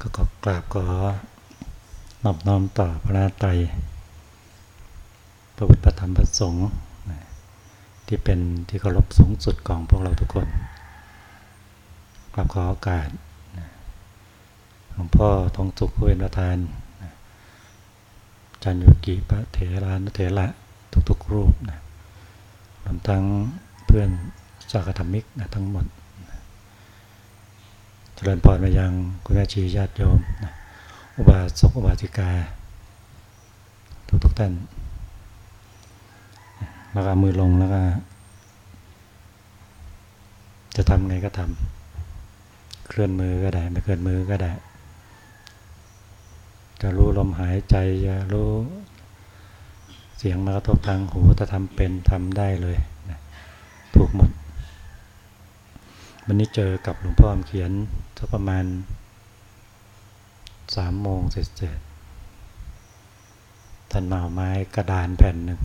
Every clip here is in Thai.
ก็ขอกราบขอนอบน้อมต่อพระนาไตรพระพุทธธรรมพระสงฆ์ที่เป็นที่เคารพสูงสุดของพวกเราทุกคนกราบขอโอกาสหลวงพ่อทองสุขผู้เป็นประธานจันยุกิพระเถรานุเถระทุกๆรูปนะรวมทั้งเพื่อนสากธรรมิกนะทั้งหมด เจริญพรมายังคุณแม่ชีญาติโยม อุบาสกอุบาสิกา ทุกทุกท่าน แล้วก็มือลงแล้วก็ จะทำไงก็ทำ เคลื่อนมือก็ได้ ไม่เคลื่อนมือก็ได้ จะรู้ลมหายใจจะรู้เสียงมากระทบทางหูถ้าทำเป็นทำได้เลย ถูกหมด วันนี้เจอกับหลวงพ่อเขียนสักประมาณสามโมงเสร็จๆท่านมาเอาไม้กระดานแผ่นหนึ่ง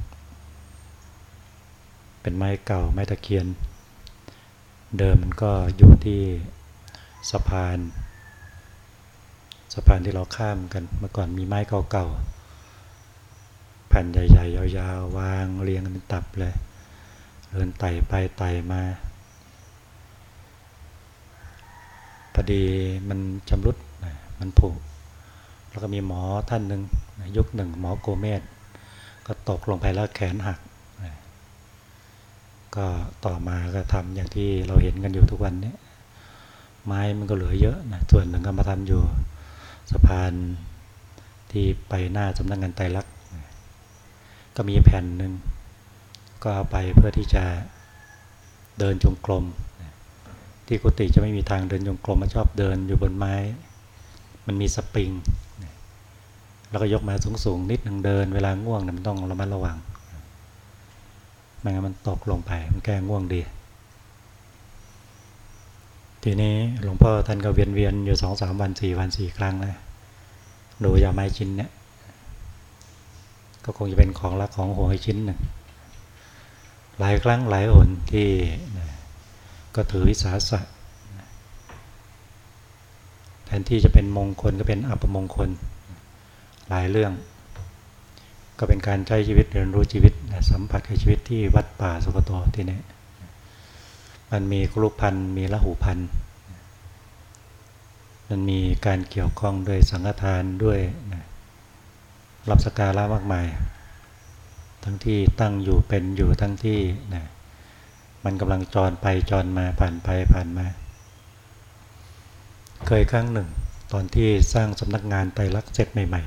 เป็นไม้เก่าไม้ตะเคียน เดิมมันก็อยู่ที่สะพานสะพานที่เราข้ามกันเมื่อก่อนมีไม้เก่าๆแผ่นใหญ่ๆ ยาวๆ วางเรียงกันเป็นตับเลยเดินไต่ไปไต่มาพ อดีมันชำรุดมันผุแล้วก็มีหมอท่านหนึ่งยุคหนึ่งหมอโกเมศก็ตกลงไปแล้วแขนหัก ก็ต่อมาก็ทำอย่างที่เราเห็นกันอยู่ทุกวันนี้ ไม้มันก็เหลือเยอะนะส่วนหนึ่งก็มาทำอยู่สะพานที่ไปหน้าสำนักงงานไตรลักษณ์ก็มีแผ่นหนึ่งก็เอาไปเพื่อที่จะเดินจงกรม ที่กุฏิจะไม่มีทางเดินจงกรมมาชอบเดินอยู่บนไม้ มันมีสปริง แล้วก็ยกมาสูงๆนิดหนึ่งเดิน เวลาง่วงเนี่ยมันต้องระมัดระวังไม่งั้นมันตกลงไป มันแก้ง่วงดี ทีนี้หลวงพ่อท่านก็เวียนเวียนอยู่สองสามวันสี่วันสี่ครั้งนะดูยาไม้ชิ้นเนี่ย ก็คงจะเป็นของรักของหัวชิ้นหนึ่งหลายครั้งหลายหนที่ ก็ถือวิสาสะแทนที่จะเป็นมงคลก็เป็นอัปมงคล หลายเรื่อง ก็เป็นการใช้ชีวิตเรียนรู้ชีวิตสัมผัสกับชีวิตที่วัดป่าสุกโตที่นี่มันมีกรุพันมีละหูพันมันมีการเกี่ยวข้องด้วยสังฆทานด้วยรับสการะมากมาย ทั้งที่ตั้งอยู่เป็นอยู่ทั้งที่นะ มันกำลังจรไปจรมาผ่านไปผ่านมา เคยครั้งหนึ่ง ตอนที่สร้างสำนักงานไตรลักษณ์เสร็จใหม่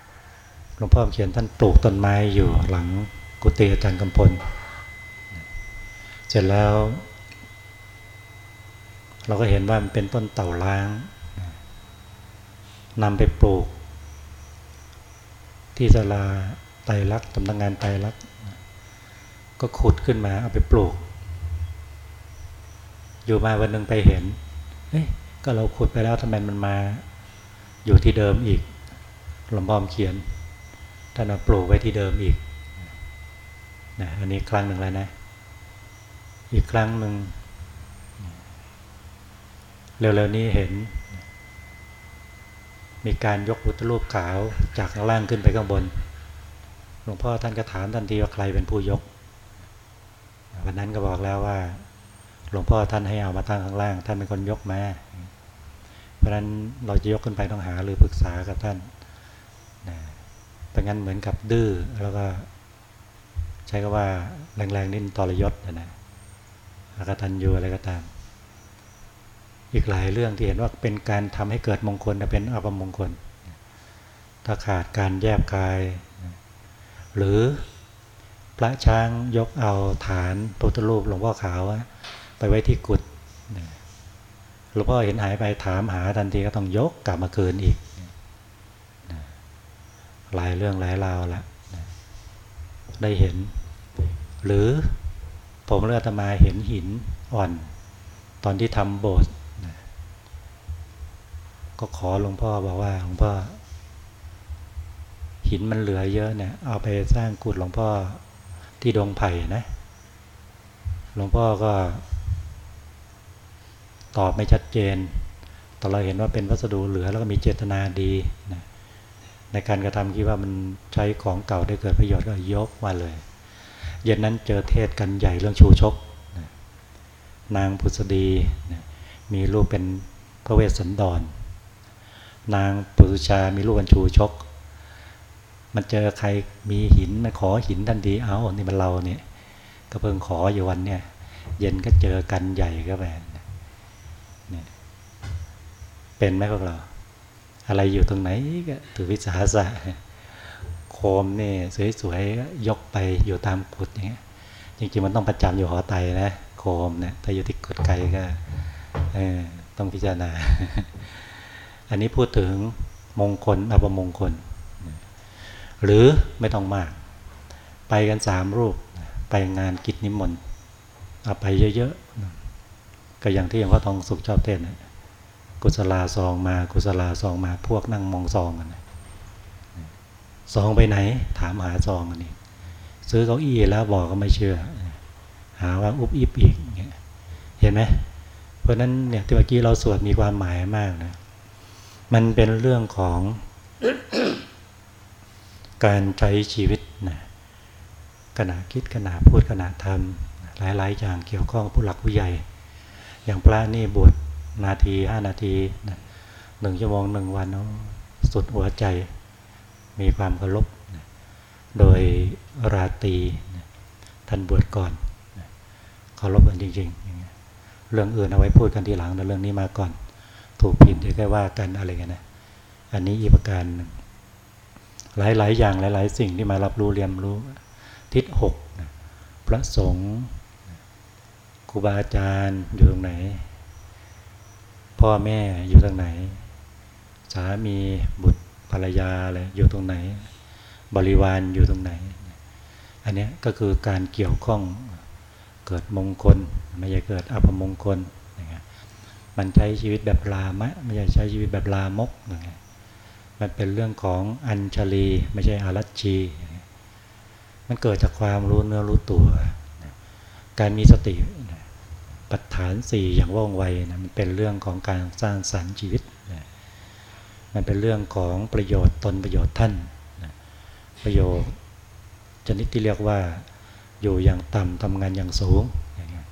ๆหลวงพ่อเขียนท่านปลูกต้นไม้อยู่หลังกุฏิอาจารย์กำพล เสร็จแล้ว เราก็เห็นว่ามันเป็นต้นเต่าล้างนำไปปลูก ที่ศาลาไตรลักษณ์สำนักงานไตรลักษณ์ ก็ขุดขึ้นมาเอาไปปลูก อยู่มาวันหนึ่งไปเห็นเฮ้ยก็เราขุดไปแล้วทำไมมันมา อยู่ที่เดิมอีกหลวงพ่อมเขียนท่านมาปลูกไว้ที่เดิมอีกนะอันนี้ครั้งหนึ่งแล้วนะ อีกครั้งหนึ่งเร็วๆนี้เห็น มีการยกพุทธรูปขาวจากข้างล่างขึ้นไปข้างบน หลวงพ่อท่านก็ถามทันทีว่าใครเป็นผู้ยก วันนั้นก็บอกแล้วว่า หลวงพ่อท่านให้เอามาตั้งข้างล่าง ท่านเป็นคนยกมา เพราะฉะนั้นเราจะยกขึ้นไปต้องหาหรือปรึกษากับท่านนะเป็นงั้นเหมือนกับดื้อแล้วก็ใช้คำว่าแรงๆนินตรยศนะนะแล้วก็ทันยูอะไรก็ตาม อีกหลายเรื่องที่เห็นว่าเป็นการทำให้เกิดมงคลแต่เป็นอัปมงคล ถ้าขาดการแยบกาย หรือ พระช้างยกเอาฐานพุทธรูปหลวงพ่อขาว ไปไว้ที่กุฏหลวงพ่อเห็นหายไปถามหาทันทีก็ต้องยกกลับมาคืนอีกหลายเรื่องหลายราวละได้เห็น หรือผมเลือกมาเห็นหินอ่อน ตอนที่ทำโบสถ์ก็ขอหลวงพ่อบอกว่าหลวงพ่อหินมันเหลือเยอะเนี่ยเอาไปสร้างกุฏหลวงพ่อ ที่ดงไผ่นะหลวงพ่อก็ ตอบไม่ชัดเจนแต่เราเห็นว่าเป็นวัสดุเหลือแล้วก็มีเจตนาดีนะในการกระทำคิดว่ามันใช้ของเก่าได้เกิดประโยชน์ก็ยกมาเลย เย็นนั้นเจอเทศกันใหญ่เรื่องชูชกนะนางพุทธดีนะมีลูกเป็นพระเวสสันดรนางปุษชามีลูกเป็นชูชก มันเจอใครมีหินมันขอหินทันทีเอานี่มันเราเนี่ยก็เพิ่งขออยู่วันเนี่ยเย็นก็เจอกันใหญ่ก็แบบเนี่ยเป็นไหมพวกเรา อะไรอยู่ตรงไหนก็ถือวิสาสะโคมนี่สวยๆยกไปอยู่ตามกุดอย่างเงี้ยจริงๆมันต้องประจำอยู่หอไตนะโคมเนี่ยถ้าอยู่ที่กุดไกลก็ต้องพิจารณา อันนี้พูดถึงมงคลอัปมงคล หรือไม่ต้องมาก ไปกันสามรูป ไปงานกิจนิมนต์เอาไปเยอะๆ ก็อย่างที่หลวงพ่อทองสุขชอบเทศนะกุศลาซองมากุศลาซองมาพวกนั่งมองซองกันซองไปไหน ถามหาซองอันนี้ซื้อเก้าอี้แล้วบอกก็ไม่เชื่อ หาว่าอุบอิบอีกเห็นไหมเพราะนั้นเนี่ยที่เมื่อกี้เราสวดมีความหมายมากนะมันเป็นเรื่องของ การใช้ชีวิตนะขณะคิดขณะพูดขณะทำหลาย ๆ อย่างเกี่ยวข้องผู้หลักผู้ใหญ่ อย่างพระนี่บวชนาทีห้านาทีนะหนึ่งชั่วโมงหนึ่งวันนะสุดหัวใจ มีความเคารพนะโดยราตีนะท่านบวชก่อนนะเคารพกันจริงๆ เรื่องอื่นเอาไว้พูดกันทีหลังแต่เรื่องนี้มาก่อน ถูกผิดเดี๋ยวค่ว่ากันอะไรกันนะอันนี้อีกประการหนึ่ง หลาย ๆ อย่างหลาย ๆ สิ่งที่มารับรู้เรียนรู้ ทิศหกพระสงฆ์ครูบาอาจารย์อยู่ตรงไหน พ่อแม่อยู่ตรงไหน สามีบุตรภรรยาอะไรอยู่ตรงไหน บริวารอยู่ตรงไหน อันนี้ก็คือการเกี่ยวข้องเกิดมงคล ไม่ใช่เกิดอัปมงคลมันใช้ชีวิตแบบลามะ ไม่ใช่ใช้ชีวิตแบบลามก มันเป็นเรื่องของอัญชลี ไม่ใช่อารัชชี มันเกิดจากความรู้เนื้อรู้ตัว การมีสติปัฏฐานสี่อย่างว่องไวนะมันเป็นเรื่องของการสร้างสรรค์ชีวิตนะมันเป็นเรื่องของประโยชน์ตนประโยชน์ท่านนะประโยชน์ชนิดที่เรียกว่าอยู่อย่างต่ำทำงานอย่างสูงอย่างเงี้ย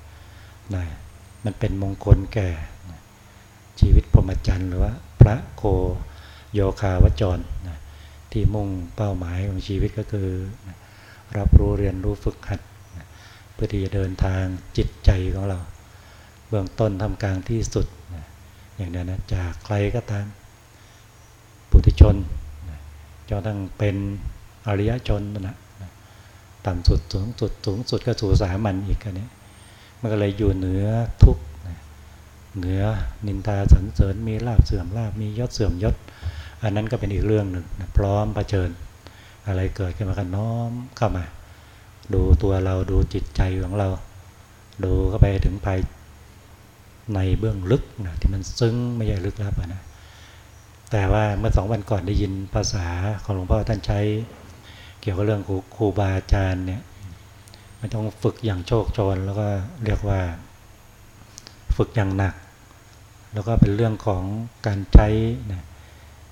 นะมันเป็นมงคลแก่ชีวิตพรหมจรรย์หรือว่าพระโค โยคาวจรนะที่มุ่งเป้าหมายของชีวิตก็คือนะรับรู้เรียนรู้ฝึกหัดนะเพื่อที่จะเดินทางจิตใจของเรา เบื้องต้นทำกลางที่สุดนะอย่างนี้นะจากใครก็ตามปุถุชนนะจนทั้งเป็นอริยชนนะต่ำสุดสูงสุดสูงสุดก็สู่สามัญอีกอันนี้มันก็เลยอยู่เหนือทุกเหนือนินทาสรรเสริญมีลาบเสื่อมลาบมียศเสื่อมยศ อันนั้นก็เป็นอีกเรื่องหนึ่งนะพร้อมเผชิญ อะไรเกิดขึ้นมากันน้อมเข้ามา ดูตัวเราดูจิตใจของเรา ดูเข้าไปถึงภายในเบื้องลึกนะที่มันซึ้งไม่ใช่ลึกลับนะแต่ว่าเมื่อสองวันก่อนได้ยินภาษาของหลวงพ่อท่านใช้ เกี่ยวกับเรื่องครูบาอาจารย์เนี่ยมันต้องฝึกอย่างโชคโชนแล้วก็เรียกว่า ฝึกอย่างหนัก แล้วก็เป็นเรื่องของการใช้นะ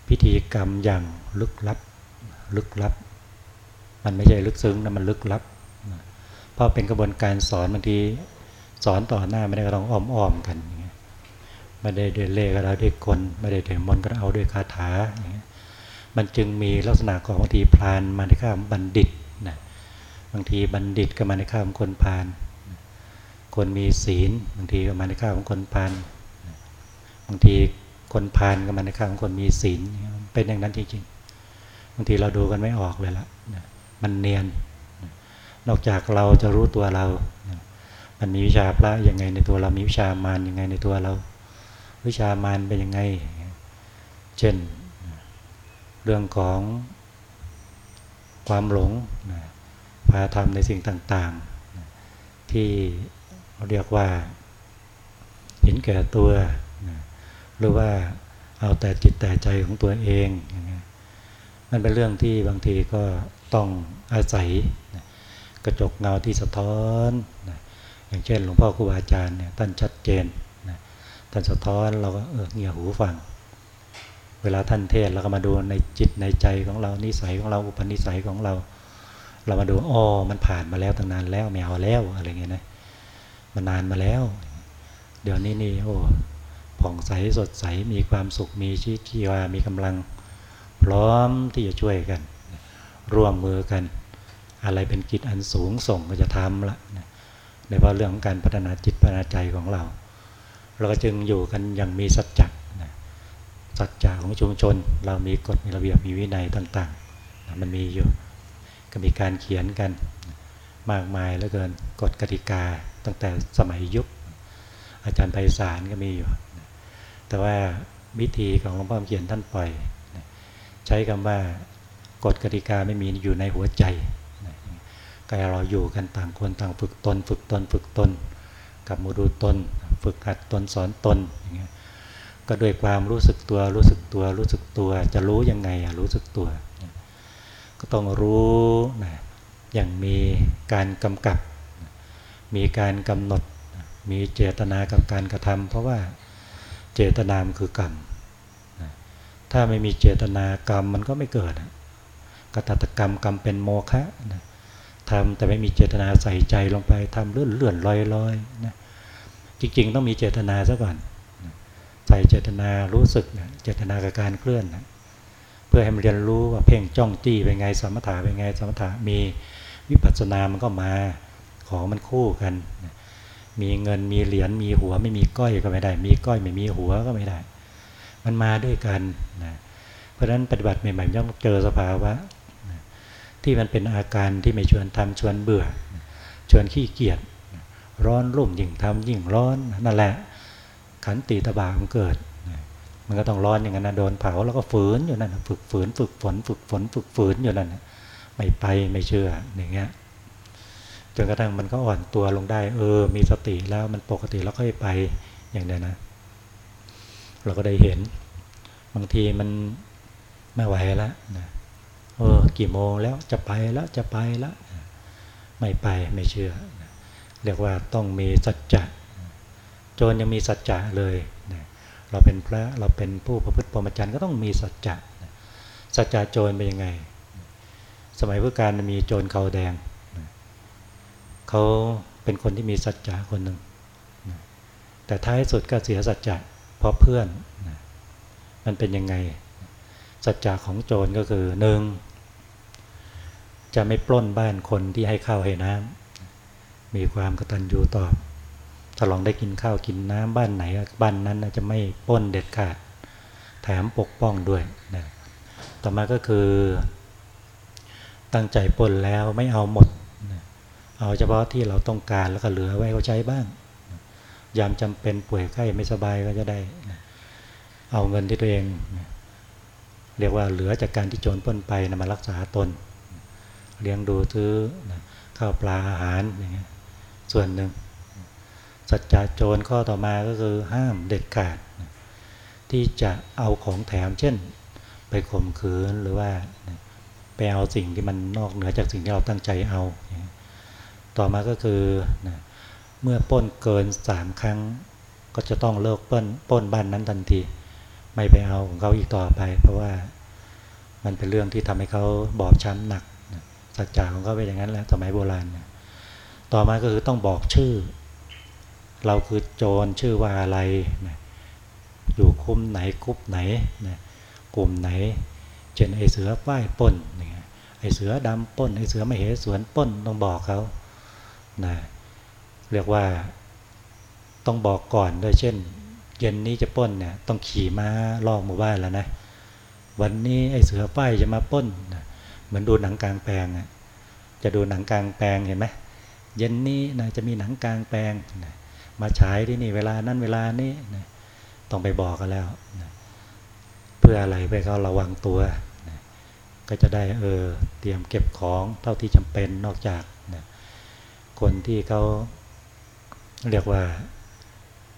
พิธีกรรมอย่างลึกลับ ลึกลับ มันไม่ใช่ลึกซึ้งนะมันลึกลับเพราะเป็นกระบวนการสอนบางทีสอนต่อหน้าไม่ได้ก็ต้องอ้อมๆกันอย่างเงี้ยไม่ได้ด้วยเลขก็เอาด้วยคนไม่ได้ด้วยมนก็เอาด้วยคาถาอย่างเงี้ยมันจึงมีลักษณะของบางทีพรานมาในข้ามบัณฑิตนะบางทีบัณฑิตก็มาในข้ามคนพาลคนมีศีลบางทีก็มาในข้าของคนพานบางที คนพานก็มาในข้าของคนมีศีลเป็นอย่างนั้นจริงๆบางทีเราดูกันไม่ออกเลยละมันเนียน นอกจากเราจะรู้ตัวเรา มันมีวิชาพระยังไงในตัวเรามีวิชามารยังไงในตัวเรา วิชามารเป็นยังไง เช่น เรื่องของความหลงพาทำในสิ่งต่างๆ ที่เรียกว่าเห็นแก่ตัว หรือว่าเอาแต่จิตแต่ใจของตัวเองมันเป็นเรื่องที่บางทีก็ต้องอาศัยกระจกเงาที่สะท้อนอย่างเช่น หลวงพ่อครูบาอาจารย์เนี่ยท่านชัดเจนท่านสะท้อนเราก็เออเงี่ยหูฟัง เวลาท่านเทศเราก็มาดูในจิตในใจของเรานิสัยของเราอุปนิสัยของเรา เรามาดูอ๋อมันผ่านมาแล้วตั้งนานแล้วไม่เอาแล้วอะไรเงี้ยนะมันนานมาแล้ว เดี๋ยวนี้นี่โอ้ ผ่องใสสดใสมีความสุขมีชีวิตชีวามีกำลัง พร้อมที่จะช่วยกัน ร่วมมือกัน อะไรเป็นกิจอันสูงส่งก็จะทำละในเพราะเรื่องของการพัฒนาจิตพัฒนาใจของเรา เราก็จึงอยู่กันอย่างมีสัจจะสัจจะของชุมชน เรามีกฎมีระเบียบมีวินัยต่างๆ มันมีอยู่ก็มีการเขียนกันมากมายเหลือเกินกฎกติกาตั้งแต่สมัยยุค อาจารย์ไพศาลก็มีอยู่ แต่ว่าวิธีของหลวงพ่อเขียนท่านปล่อย ใช้คำว่ากฎกติกาไม่มีอยู่ในหัวใจก็เราอยู่กันต่างคนต่างฝึกตน ฝึกตน ฝึกตน กับมูดูตน ฝึกหัดตนสอนตนอย่างเงี้ยก็ด้วยความรู้สึกตัวรู้สึกตัวรู้สึกตัวจะรู้ยังไงอะรู้สึกตัว ก็ต้องรู้นะอย่างมีการกำกับ มีการกำหนด มีเจตนากับการกระทำเพราะว่า เจตนามคือกรรม ถ้าไม่มีเจตนากรรมมันก็ไม่เกิดกตัตกรรมกรรมเป็นโมฆะนะทำแต่ไม่มีเจตนาใส่ใจลงไปทำเลื่อนเลื่อนลอยลอยนะจริงๆ ต้องมีเจตนาซะก่อน ใส่เจตนารู้สึกนะเจตนากับการเคลื่อนนะเพื่อให้มันเรียนรู้ว่าเพ่งจ้องจี้เป็นไงสมถะเป็นไงสมถะมีวิปัสสนามันก็มาของมันคู่กันนะ มีเงินมีเหรียญมีหัวไม่มีก้อยก็ไม่ได้ มีก้อยไม่มีหัวก็ไม่ได้ มันมาด้วยกันนะเพราะฉะนั้นปฏิบัติใหม่ๆต้องเจอสภาวะที่มันเป็นอาการที่ไม่ชวนทำชวนเบื่อ ชวนขี้เกียจร้อนรุ่มยิ่งทำยิ่งร้อนนั่นแหละ ขันติตบามันเกิด มันก็ต้องร้อนอย่างนั้นนะโดนเผาแล้วก็ฝืนอยู่นั่นฝึกฝืนฝึกฝนฝึกฝนฝึกฝืนอยู่นั่นไม่ไปไม่เชื่ออย่างเงี้ย จนกระทั่งมันก็อ่อนตัวลงได้ เออ มีสติแล้วมันปกติแล้วค่อยไปอย่างนี้นะ เราก็ได้เห็น บางทีมันไม่ไหวแล้วนะเออ กี่โมงแล้วจะไปแล้วจะไปแล้ว ไม่ไปไม่เชื่อ เรียกว่าต้องมีสัจจะโจรยังมีสัจจะเลยเราเป็นพระเราเป็นผู้ประพฤติปรมจันทร์ก็ต้องมีสัจจะสัจจะโจรเป็นยังไง สมัยพุทธกาลมีโจรเขาแดง เขาเป็นคนที่มีสัจจะคนหนึ่งแต่ท้ายสุดก็เสียสัจจะเพราะเพื่อนมันเป็นยังไง สัจจะของโจรก็คือหนึ่งจะไม่ปล้นบ้านคนที่ให้ข้าวให้น้ำมีความกตัญญูตอบถ้าลองได้กินข้าวกินน้ำบ้านไหนบ้านนั้นจะไม่ปล้นเด็ดขาด แถมปกป้องด้วยนะต่อมาก็คือ ตั้งใจปล้นแล้วไม่เอาหมด เอาเฉพาะที่เราต้องการแล้วก็เหลือไว้เขาใช้บ้าง ยามจำเป็นป่วยไข้ไม่สบายก็จะได้ เอาเงินที่ตัวเอง เรียกว่าเหลือจากการที่โจรป้นไปนะมารักษาตน เลี้ยงดูซื้อข้าวปลาอาหารอย่างเงี้ยส่วนหนึ่ง สัจจะโจรข้อต่อมาก็คือห้ามเด็ดขาด ที่จะเอาของแถมเช่น ไปข่มขืนหรือว่าไปเอาสิ่งที่มันนอกเหนือจากสิ่งที่เราตั้งใจเอา ต่อมาก็คือเมื่อป้นเกินสามครั้ง ก็จะต้องเลิกป้นป้นบ้านนั้นทันที ไม่ไปเอาของเขาอีกต่อไป เพราะว่ามันเป็นเรื่องที่ทำให้เขาบอบช้ำหนักสัจจะของเขาเป็นอย่างนั้นแหละสมัยโบราณต่อมาก็คือต้องบอกชื่อ เราคือโจรชื่อว่าอะไรอยู่คุมไหนคุบไหนกลุ่มไหน เช่นไอเสือป้ายป้นไอเสือดำป้นไอเสือไม่เหสวนป้นต้องบอกเขา นะเรียกว่าต้องบอกก่อนด้วยเช่น เย็นนี้จะป้นเนี่ยต้องขี่ม้าล่อหมู่บ้านแล้วนะวันนี้ไอ้เสือป้ายจะมาป้นนะเหมือนดูหนังกลางแปลงอะจะดูหนังกลางแปลงเห็นไหมเย็นนี้นะจะมีหนังกลางแปลงนะมาฉายที่นี่เวลานั้นเวลานี้นะต้องไปบอกกันแล้วนะเพื่ออะไรไปเขาระวังตัวนะก็จะได้เออเตรียมเก็บของเท่าที่จำเป็นนอกจาก คนที่เขาเรียกว่า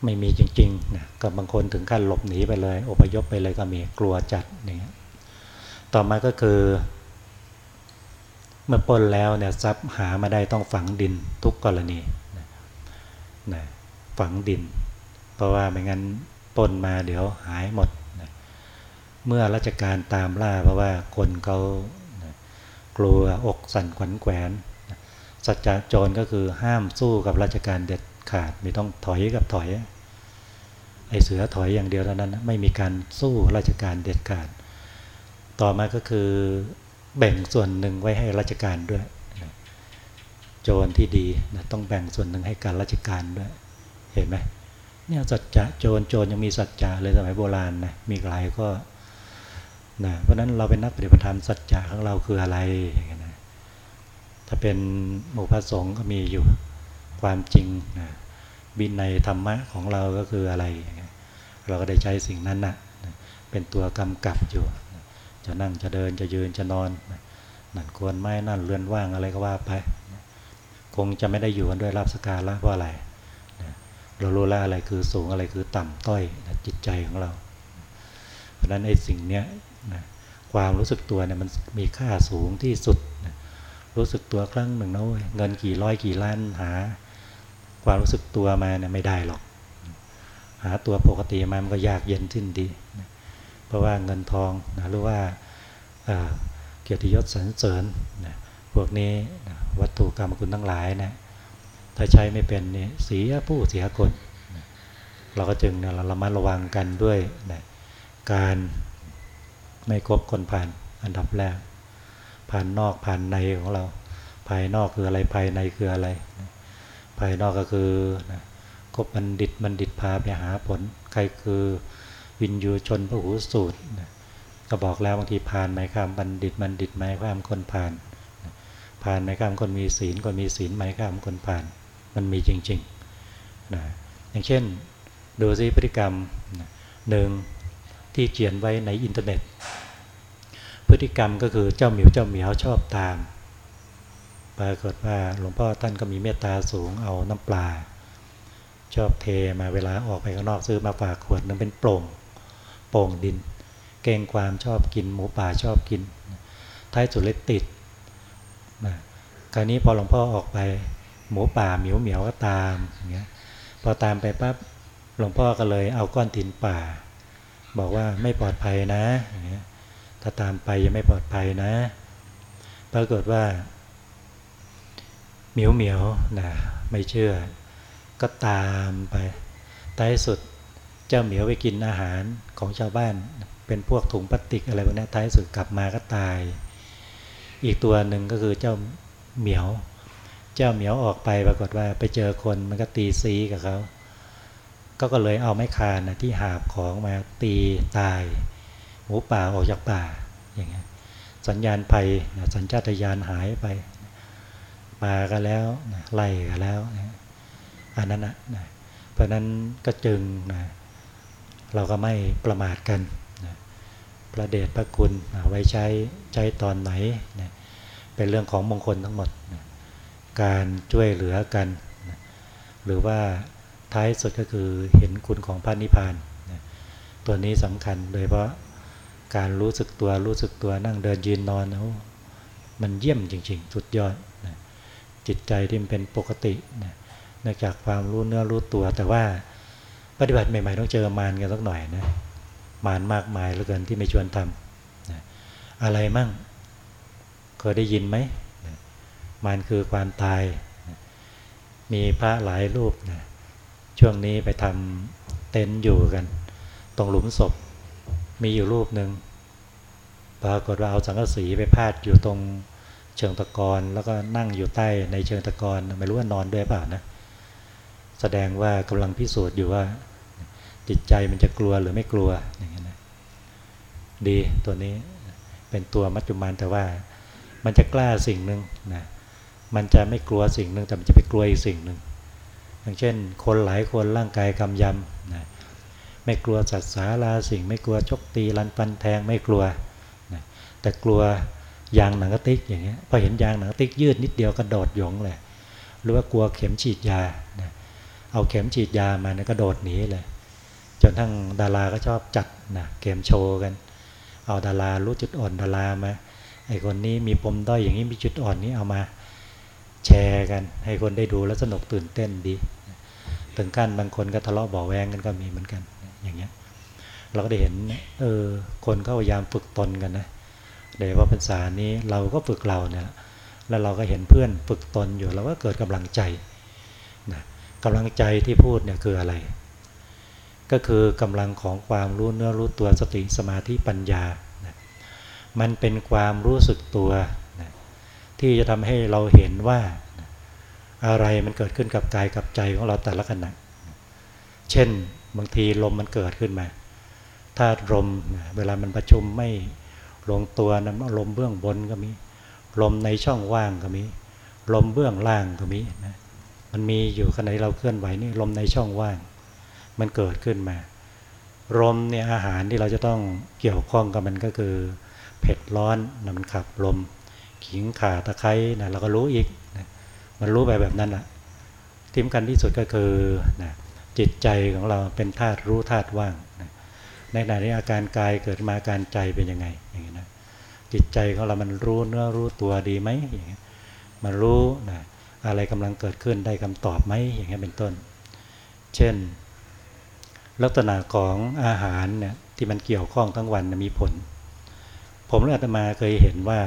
ไม่มีจริงๆนะกับบางคนถึงขั้นหลบหนีไปเลย อพยพไปเลยก็มีกลัวจัดอย่างเงี้ยต่อมาก็คือ เมื่อปล้นแล้วเนี่ยทรัพย์หามาได้ต้องฝังดินทุกกรณีนะฝังดิน เพราะว่าไม่งั้นปนมาเดี๋ยวหายหมดนะเมื่อราชการตามล่าเพราะว่าคนเขานะกลัวอกสั่นขวัญแขวน สัจจะโจรก็คือห้ามสู้กับราชการเด็ดขาดไม่ต้องถอยกับถอย ไอเสือถอยอย่างเดียวเท่านั้น ไม่มีการสู้ราชการเด็ดขาด ต่อมาก็คือแบ่งส่วนหนึ่งไว้ให้ราชการด้วย โจรที่ดีนะต้องแบ่งส่วนหนึ่งให้การราชการด้วย เห็นไหมเนี่ยสัจจะโจรโจรยังมีสัจจะเลยสมัยโบราณนะมีหลายก็นะเพราะนั้นเราเป็นนักปฏิบัติธรรมสัจจะของเราคืออะไรอย่างเงี้ย ถ้าเป็นหมู่พระสงฆ์ก็มีอยู่ความจริงนะบินในธรรมะของเราก็คืออะไร เราก็ได้ใช้สิ่งนั้นนะเป็นตัวกำกับอยู่ จะนั่งจะเดินจะยืนจะนอนนั่นควรไม่นั่นเรือนว่างอะไรก็ว่าไป คงจะไม่ได้อยู่กันด้วยรับสการละเพราะอะไรเรารู้ล้วอะไรคือสูงอะไรคือต่ำต้อยจิตใจของเรา เพราะฉะนั้นไอ้สิ่งเนี้ยความรู้สึกตัวเนี่ยมันมีค่าสูงที่สุดนะ รู้สึกตัวครั้งหนึ่งนะเว้ยเงินกี่ร้อยกี่ล้านหา ความรู้สึกตัวมาเนี่ยไม่ได้หรอก หาตัวปกติมามันก็ยากเย็นสิ้นดี เพราะว่าเงินทองนะหรือว่าเกียรติยศสรรเสริญนะพวกนี้นะวัตถุกรรมคุณทั้งหลายนะถ้าใช้ไม่เป็นนี่เสียผู้เสียคนเราก็จึงเนี่ยเราระมัดระวังกันด้วยนะการไม่คบคนผ่านอันดับแรก ผ่านนอกผ่านในของเรา ภายนอกคืออะไรภายในคืออะไร ภายนอกก็คือนะคบบัณฑิตบัณฑิตพาไปหาผล ใครคือวินยูชนพระหูสูตรนะก็บอกแล้วบางทีผ่านหมายความบัณฑิตบัณฑิตหมายความคนผ่านผ่านหมายความคนมีศีลคนมีศีลหมายความคนผ่าน มันมีจริงๆนะอย่างเช่น ดูซิพฤติกรรมหนึ่งที่เขียนไว้ในอินเทอร์เน็ต พฤติกรรมก็คือเจ้าเหมียวเจ้าเหมียวชอบตาม ปรากฏว่าหลวงพ่อท่านก็มีเมตตาสูงเอาน้ำปลา ชอบเทมาเวลาออกไปข้างนอกซื้อมาฝากขวดนึงเป็นโปร่งโป่งดิน เก่งความชอบกิน หมูป่าชอบกิน ท้ายสุดเลยติดนะคราวนี้พอหลวงพ่อออกไปหมูป่าเหมียวเหมียวก็ตามอย่างเงี้ยพอตามไปปั๊บหลวงพ่อก็เลยเอาก้อนถินป่า บอกว่าไม่ปลอดภัยนะอย่างเงี้ย ถ้าตามไปยังไม่ปลอดภัยนะ ปรากฏว่าเหมียวเหมียวนะไม่เชื่อ ก็ตามไปท้ายสุดเจ้าเหมียวไปกินอาหารของชาวบ้าน เป็นพวกถุงพลาสติกอะไรพวกนี้ท้ายสุดกลับมาก็ตาย อีกตัวหนึ่งก็คือเจ้าเหมียว เจ้าเหมียวออกไปปรากฏว่าไปเจอคนมันก็ตีซีกับเขาก็ก็เลยเอาไม้คานนะที่หาบของมาตีตาย มูป่าออกจากป่าอย่างเงี้ยสัญญาณภัยสัญชาตญาณหายไปมากันแล้วไล่กันแล้วอันนั้นนะเพราะนั้นก็จึงนะเราก็ไม่ประมาทกันนะพระเดชพระคุณไว้ใช้ใช้ตอนไหนนะเป็นเรื่องของมงคลทั้งหมดนะการช่วยเหลือกันหรือว่าท้ายสุดก็คือเห็นคุณของพระนิพพานตัวนี้สำคัญโดยเพราะ การรู้สึกตัวรู้สึกตัวนั่งเดินยืนนอนเอามันเยี่ยมจริง ๆ สุดยอดนะจิตใจที่มันเป็นปกตินะนอกจากความรู้เนื้อรู้ตัว แต่ว่าปฏิบัติใหม่ๆต้องเจอมารกันสักหน่อยนะมารมากมายเหลือเกินที่ไม่ชวนทำนะอะไรมั่งเคยได้ยินไหมมันคือความตายมีพระหลายรูปนะช่วงนี้ไปทำเต็นท์อยู่กัน ตรงหลุมศพ มีอยู่รูปหนึ่งปรากฏว่าเอาสังกะสีไปพาดอยู่ตรงเชิงตะกอนแล้วก็นั่งอยู่ใต้ในเชิงตะกอนไม่รู้ว่านอนด้วยเปล่านะ แสดงว่ากำลังพิสูจน์อยู่ว่า จิตใจมันจะกลัวหรือไม่กลัวอย่างนี้นะดีตัวนี้เป็นตัวมัจจุมานแต่ว่า มันจะกล้าสิ่งหนึ่งนะมันจะไม่กลัวสิ่งหนึ่งแต่มันจะไปกลัวอีกสิ่งหนึ่งอย่างเช่น คนหลายคนร่างกายกำยำนะ ไม่กลัวสัตว์สาราสิ่ง ไม่กลัวชกตีรันปันแทงไม่กลัวนะแต่กลัวยางหนังกติ๊กอย่างเงี้ยพอเห็นยางหนังติ๊กยืดนิดเดียวกระโดดหยงเลยหรือว่ากลัวเข็มฉีดยานะเอาเข็มฉีดยามาเนี่ยกระโดดหนีเลยจนทั้งดาราก็ชอบจัดนะเกมโชว์กัน เอาดารารู้จุดอ่อนดารามาไอคนนี้มีปมด้อยอย่างนี้มีจุดอ่อนนี้เอามาแชร์กัน ให้คนได้ดูแล้วสนุกตื่นเต้นดี ถึงขั้นบางคนก็ทะเลาะเบาแวงกันก็มีเหมือนกัน อย่างเงี้ยเราก็ได้เห็นเออคนก็พยายามฝึกตนกันนะโดยว่าภาษานี้เราก็ฝึกเราเนี่ยแล้วเราก็เห็นเพื่อนฝึกตนอยู่เราก็เกิดกำลังใจนะกำลังใจที่พูดเนี่ยคืออะไร ก็คือกำลังของความรู้เนื้อรู้ตัวสติสมาธิปัญญานะมันเป็นความรู้สึกตัวนะที่จะทำให้เราเห็นว่านะอะไรมันเกิดขึ้นกับกายกับใจของเราแต่ละขณะ เช่น บางทีลมมันเกิดขึ้นมา ถ้าลมเวลามันประชุมไม่ลงตัวนั้นลมเบื้องบนก็มี ลมในช่องว่างก็มี ลมเบื้องล่างก็มีนะมันมีอยู่ขณะที่เราเคลื่อนไหวนี่ลมในช่องว่าง มันเกิดขึ้นมา ลมเนี่ยอาหารที่เราจะต้องเกี่ยวข้องกับมันก็คือเผ็ดร้อนนะมันขับลม ขิงข่าตะไคร้นะเราก็รู้อีกนะมันรู้ไปแบบนั้นแหละที่สำคัญที่สุดก็คือนะ จิตใจของเราเป็นธาตุรู้ธาตุว่างนะในขณะนี้อาการกายเกิดมาอาการใจเป็นยังไงอย่างนี้นะจิตใจของเรามันรู้เนื้อรู้ตัวดีไหมอย่างเงี้ยมันรู้นะอะไรกำลังเกิดขึ้นได้คำตอบไหมอย่างเงี้ยเป็นต้น เช่น ลักษณะของอาหารเนี่ยที่มันเกี่ยวข้องทั้งวันมีผล ผมและอาตมาเคยเห็นว่า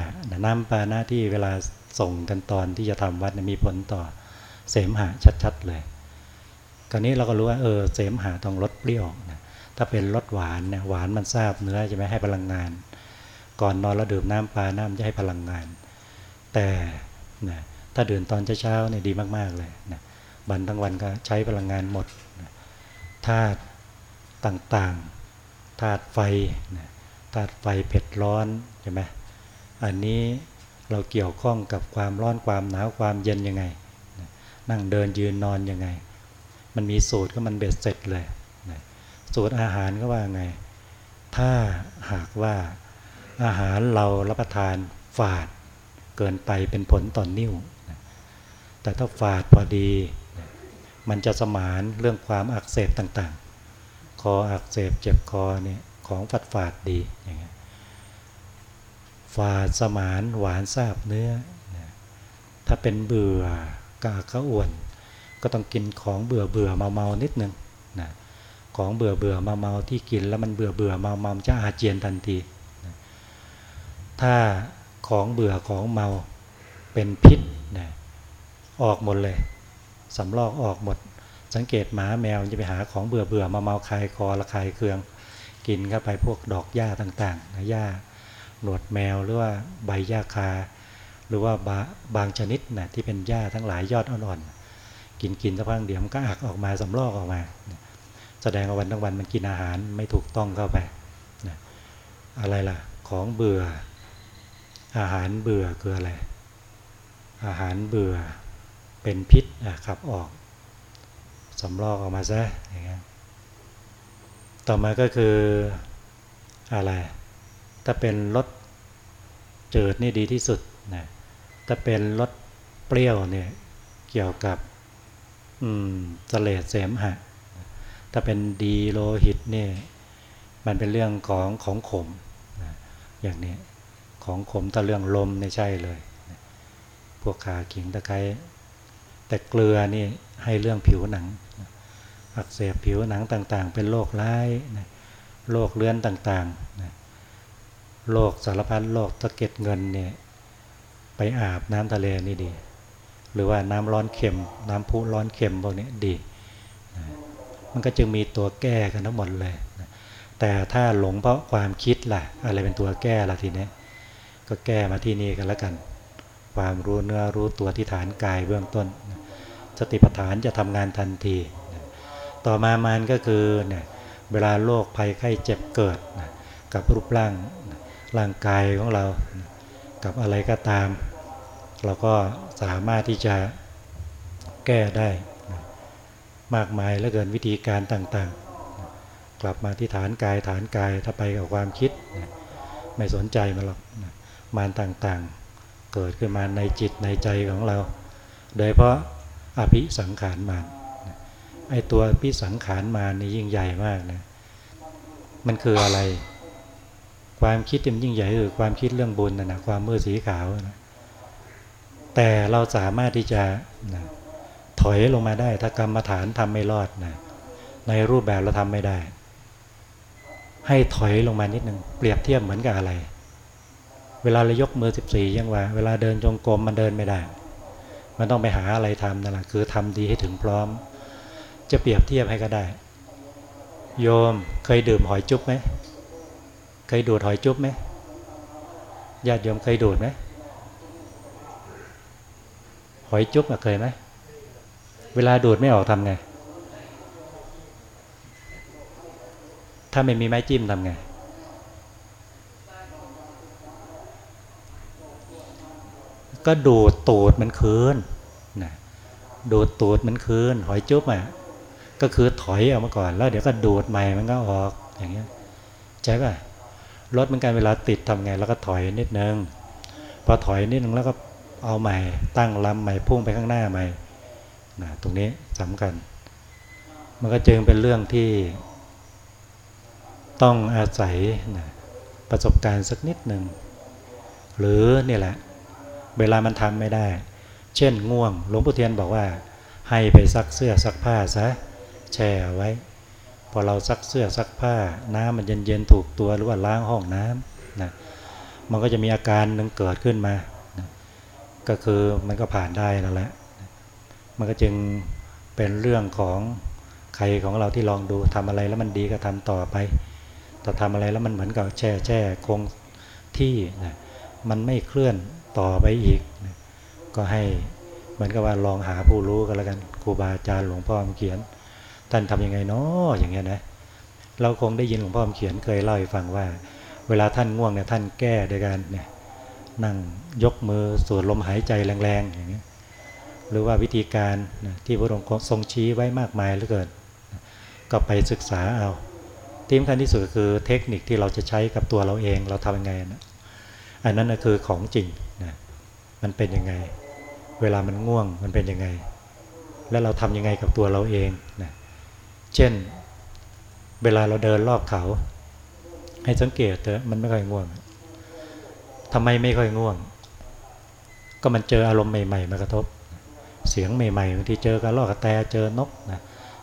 น้ำปานะที่เวลาส่งกันตอนที่จะทำวัดมีผลต่อเสมหะชัดๆเลย คราวนี้เราก็รู้ว่าเออเสมหะต้องลดเปรี้ยวนะถ้าเป็นรสหวานเนี่ยหวานมันทราบเนื้อใช่ไหมให้พลังงาน ก่อนนอนเราดื่มน้ำปลาน้ำจะให้พลังงาน แต่นะถ้าดื่มตอนเช้าๆเนี่ยดีมากๆเลยนะวันทั้งวันก็ใช้พลังงานหมดนะธาตุต่างๆธาตุไฟนะธาตุไฟเผ็ดร้อนใช่ไหมอันนี้เราเกี่ยวข้องกับความร้อนความหนาวความเย็นยังไง นั่งเดินยืนนอนยังไง มันมีสูตรก็มันเบ็ดเสร็จเลยนะสูตรอาหารก็ว่าไง ถ้าหากว่าอาหารเรารับประทานฝาดเกินไปเป็นผลต่อนนิ้วแต่ถ้าฝาดพอดีมันจะสมานเรื่องความอักเสบต่างๆ คออักเสบเจ็บคอเนี่ยของฝาดฝาดดีอย่างเงี้ยฝาดสมานหวานซาบเนื้อ ถ้าเป็นเบื่อกาก็อ้วน ก็ต้องกินของเบื่อเบื่อเมาเมานิดนึงนะของเบื่อเบื่อเมาเมาที่กินแล้วมันเบื่อเบื่อเมาเมาจะอาเจียนทันทีถ้าของเบื่อของเมาเป็นพิษนะออกหมดเลยสำลอกออกหมด สังเกตหมาแมวจะไปหาของเบื่อเบื่อมาเมาคายคอละคายเคือง กินเข้าไปพวกดอกหญ้าต่างๆนะหญ้าหนวดแมวหรือว่าใบหญ้าคา หรือว่าบางชนิดนะที่เป็นหญ้าทั้งหลายยอดอ่อนๆ กินกินสักพักเดี๋ยวมันก็อักออกมาสำลอกออกมา แสดงว่าวันทั้งวันมันกินอาหารไม่ถูกต้องเข้าไปนะอะไรล่ะ ของเบื่อ อาหารเบื่อคืออะไร อาหารเบื่อเป็นพิษอะขับออกสำลอกออกมาซะอย่างเงี้ยต่อมาก็คืออะไร ถ้าเป็นรสเจิดนี่ดีที่สุดนะถ้าเป็นรสเปรี้ยวเนี่ยเกี่ยวกับ อืมสเลดเสมหะ ถ้าเป็นดีโลหิตเนี่ย มันเป็นเรื่องของของขมนะอย่างนี้ของขมตะเรื่องลมไม่ใช่เลยพวกขาขิงตะไคร้แต่เกลือนี่ให้เรื่องผิวหนังอักเสบผิวหนังต่างๆ เป็นโรคร้ายโรคเลื้อนต่างๆโรคสารพัดโรคตะเก็ดเงินเนี่ย ไปอาบน้ำทะเลนี่ดี หรือว่าน้ำร้อนเค็ม น้ำพุร้อนเค็มพวกนี้ดี มันก็จึงมีตัวแก้กันทั้งหมดเลย แต่ถ้าหลงเพราะความคิดล่ะ อะไรเป็นตัวแก้ล่ะทีนี้ก็แก้มาที่นี่กันแล้วกัน ความรู้เนื้อรู้ตัวที่ฐานกายเบื้องต้น สติปัฏฐานจะทำงานทันที ต่อมามันก็คือเนี่ยเวลาโรคภัยไข้เจ็บเกิดกับรูปร่างร่างกายของเรา กับอะไรก็ตาม เราก็สามารถที่จะแก้ได้ มากมายและเกินวิธีการต่างๆ กลับมาที่ฐานกายฐานกายถ้าไปกับความคิด ไม่สนใจมันหรอกมารต่างๆ เกิดขึ้นมาในจิตในใจของเรา โดยเพราะอภิสังขารมารไอตัวอภิสังขารมานี่ยิ่งใหญ่มากนะมันคืออะไร ความคิดมันยิ่งใหญ่คือความคิดเรื่องบุญนะนะความมืดสีขาวนะ แต่เราสามารถที่จะนะถอยลงมาได้ ถ้ากรรมฐานทำไม่รอดนะในรูปแบบเราทำไม่ได้ ให้ถอยลงมานิดหนึ่งเปรียบเทียบเหมือนกับอะไร เวลาเรายกมือสิบสี่ยังว่า เวลาเดินจงกรมมันเดินไม่ได้ มันต้องไปหาอะไรทำนั่นแหละคือทำดีให้ถึงพร้อม จะเปรียบเทียบให้ก็ได้ โยมเคยดื่มหอยจุ๊บไหมเคยดูดหอยจุ๊บไหมญาติโยมเคยดูดไหม หอยจุ๊บเคยไหมเวลาดูดไม่ออกทำไง ถ้าไม่มีไม้จิ้มทำไง ก็ดูดตูดมันคืนนะดูดตูดมันคืน หอยจุ๊บอะ ก็คือถอยออกมาก่อน แล้วเดี๋ยวก็ดูดใหม่มันก็ออกอย่างเงี้ยใช่ป่ะรถมันการเวลาติดทำไง แล้วก็ถอยนิดนึง พอถอยนิดนึงแล้วก็ เอาใหม่ ตั้งลำใหม่พุ่งไปข้างหน้าใหม่นะตรงนี้สำคัญ มันก็จึงเป็นเรื่องที่ ต้องอาศัยนะประสบการณ์สักนิดหนึ่ง หรือนี่แหละ เวลามันทำไม่ได้ เช่นง่วงหลวงพ่อเทียนบอกว่า ให้ไปซักเสื้อซักผ้าซะแช่ไว้ พอเราซักเสื้อซักผ้า น้ำมันเย็นๆถูกตัวหรือว่าล้างห้องน้ำนะมันก็จะมีอาการหนึ่งเกิดขึ้นมา ก็คือมันก็ผ่านได้แล้วแหละ มันก็จึงเป็นเรื่องของใครของเราที่ลองดูทำอะไรแล้วมันดีก็ทำต่อไป แต่ทำอะไรแล้วมันเหมือนกับแช่แช่คงที่นะมันไม่เคลื่อนต่อไปอีกนะก็ให้เหมือนกับว่าลองหาผู้รู้กันแล้วกันครูบาอาจารย์หลวงพ่อเขียนท่านทํำยังไงเนาะอย่างเงี้ยนะเราคงได้ยินหลวงพ่อเขียนเคยเล่าให้ฟังว่า เวลาท่านง่วงเนี่ยท่านแก้โดยการเนี่ย นั่งยกมือสูดลมหายใจแรงๆอย่างเงี้หรือว่าวิธีการที่พระองค์ทรงชี้ไว้มากมายเหลือเกินก็ไปศึกษาเอาที่สำคัญที่สุดคือเทคนิคที่เราจะใช้กับตัวเราเองเราทำยังไงนะอันนั้นคือของจริงนะมันเป็นยังไง เวลามันง่วงมันเป็นยังไง แล้วเราทำยังไงกับตัวเราเองนะเช่น เวลาเราเดินรอบเขา ให้สังเกตเถอะมันไม่ค่อยง่วง ทำไมไม่ค่อยง่วง ก็มันเจออารมณ์ใหม่ ๆ มากระทบ เสียงใหม่ๆบางทีเจอกระรอกกระแตเจอนกนะ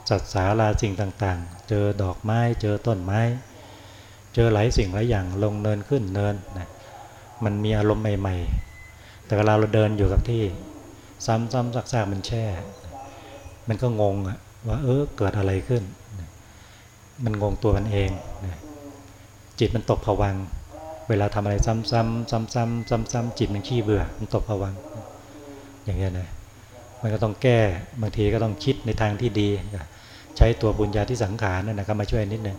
สัตว์สาราสิ่งต่างๆ เจอดอกไม้ เจอต้นไม้ เจอหลายสิ่งหลายอย่างลงเนินขึ้นเนินนะมันมีอารมณ์ใหม่ ๆ แต่เวลาเราเดินอยู่กับที่ ซ้ำๆซักๆมันแช่ มันก็งงอะว่าเออเกิดอะไรขึ้น มันงงตัวมันเอง จิตมันตกผวัง เวลาทำอะไรซ้ำๆซ้ำๆซ้ำๆจิตมันขี้เบื่อ มันตกผวังอย่างเงี้ยนะมันก็ต้องแก้บางทีก็ต้องคิดในทางที่ดี ใช้ตัวบุญญาที่สังขารนั่นนะครับมาช่วยนิดนึง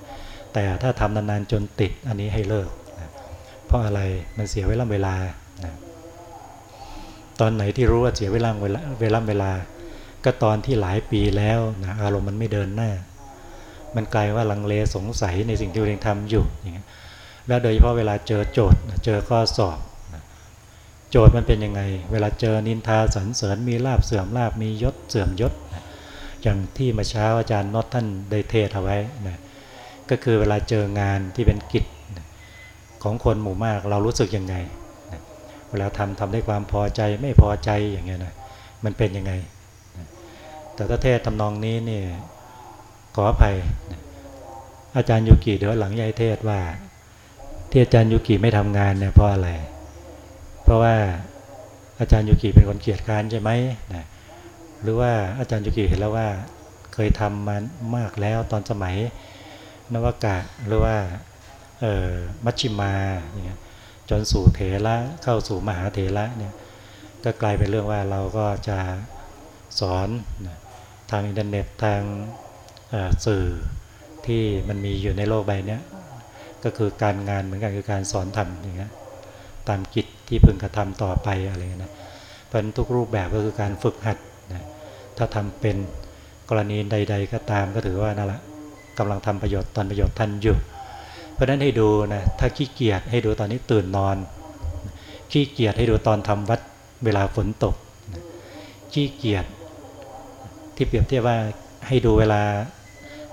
แต่ถ้าทำนานๆจนติดอันนี้ให้เลิกนะเพราะอะไรมันเสียเวลาเวลานะตอนไหนที่รู้ว่าเสียเวลาเวลาเวลาเวลา ก็ตอนที่หลายปีแล้วนะอารมณ์มันไม่เดินหน้า มันกลายว่าลังเลสงสัยในสิ่งที่เราเองทำอยู่อย่างเงี้ย แล้วโดยเฉพาะเวลาเจอโจทย์ เจอข้อสอบ โจทย์มันเป็นยังไง เวลาเจอนินทาสรรเสริญมีลาบเสื่อมลาบมียศเสื่อมยศ อย่างที่มาเช้าอาจารย์น็อตท่านได้เทศเอาไว้นะก็คือเวลาเจองานที่เป็นกิจของคนหมู่มากเรารู้สึกยังไง เวลาทำทำได้ความพอใจไม่พอใจอย่างเงี้ยนะมันเป็นยังไง แต่ถ้าเทศทำนองนี้นี่ขออภัย อาจารย์ยุกิเดี๋ยวหลังยายเทศว่า ที่อาจารย์ยุกิไม่ทำงานเนี่ยเพราะอะไร เพราะว่าอาจารย์ยุกิเป็นคนเกียจการใช่ไหมนะหรือว่าอาจารย์ยุกิเห็นแล้วว่าเคยทำมามากแล้วตอนสมัยนวากะหรือว่ามัชชิมาอย่างเงี้ยจนสู่เถระเข้าสู่มหาเถระเนี่ยก็กลายเป็นเรื่องว่าเราก็จะสอนทางอินเทอร์เน็ตทางสื่อที่มันมีอยู่ในโลกใบนี้ ก็คือการงานเหมือนกันคือการสอนทำอย่างเงี้ยตามกิจที่พึงกระทำต่อไปอะไรนะเพราะทุกรูปแบบก็คือการฝึกหัดนะถ้าทำเป็นกรณีใด ๆ ก็ตามก็ถือว่านั่นแหละกำลังทำประโยชน์ตอนประโยชน์ท่านอยู่ เพราะนั้นให้ดูนะถ้าขี้เกียจให้ดูตอนนี้ตื่นนอน ขี้เกียจให้ดูตอนทำวัดเวลาฝนตก ขี้เกียจที่เปรียบเทียบว่าให้ดูเวลา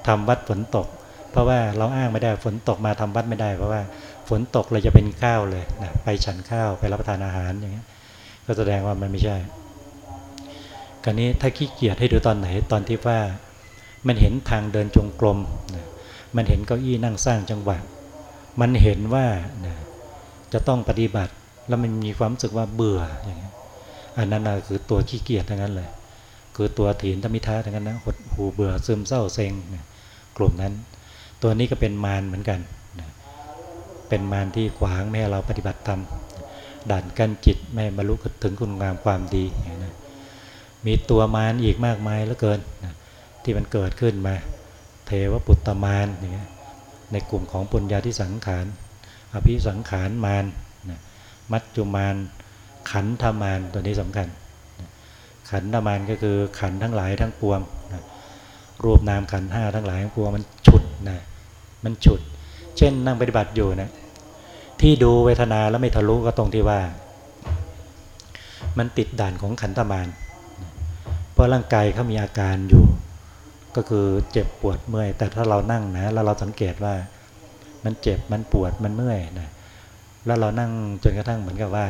ทำวัดฝนตก เพราะว่าเราอ้างไม่ได้ฝนตกมาทำวัดไม่ได้ เพราะว่าฝนตกเราจะเป็นข้าวเลยนะไปฉันข้าวไปรับประทานอาหารอย่างเงี้ยก็แสดงว่ามันไม่ใช่คราวนี้ถ้าขี้เกียจให้ดูตอนไหนตอนที่ว่ามันเห็นทางเดินจงกรมนะมันเห็นเก้าอี้นั่งสร้างจังหวะ มันเห็นว่านะจะต้องปฏิบัติแล้วมันมีความรู้สึกว่าเบื่ออย่างนี้อันนั้นคือตัวขี้เกียจทั้งนั้นเลย คือตัวถีนธรรมิทาทั้งนั้นนะหดหูเบื่อซึมเศร้าเซ็งนะกลุ่มนั้น ตัวนี้ก็เป็นมารเหมือนกันนะเป็นมารที่ขวางไม่ให้เราปฏิบัติธรรมด่านกันจิตไม่บรรลุถึงคุณงามความดีนะมีตัวมารอีกมากมายเหลือเกินนะที่มันเกิดขึ้นมา เทวปุตตมารอย่างเงี้ยในกลุ่มของปุญญาที่สังขาร อภิสังขารมารนะมัจจุมารขันธมารตัวนี้สำคัญนะขันธมารก็คือขันทั้งหลายทั้งปวงนะรูปนามขันห้าทั้งหลายทั้งปวงมันฉุดนะ มันฉุด เช่นนั่งปฏิบัติอยู่นะที่ดูเวทนาแล้วไม่ทะลุก็ตรงที่ว่า มันติดด่านของขันธมารเพราะร่างกายเขามีอาการอยู่ ก็คือเจ็บปวดเมื่อย แต่ถ้าเรานั่งนะแล้วเราสังเกตว่า มันเจ็บมันปวดมันเมื่อยนะแล้วเรานั่งจนกระทั่งเหมือนกับว่า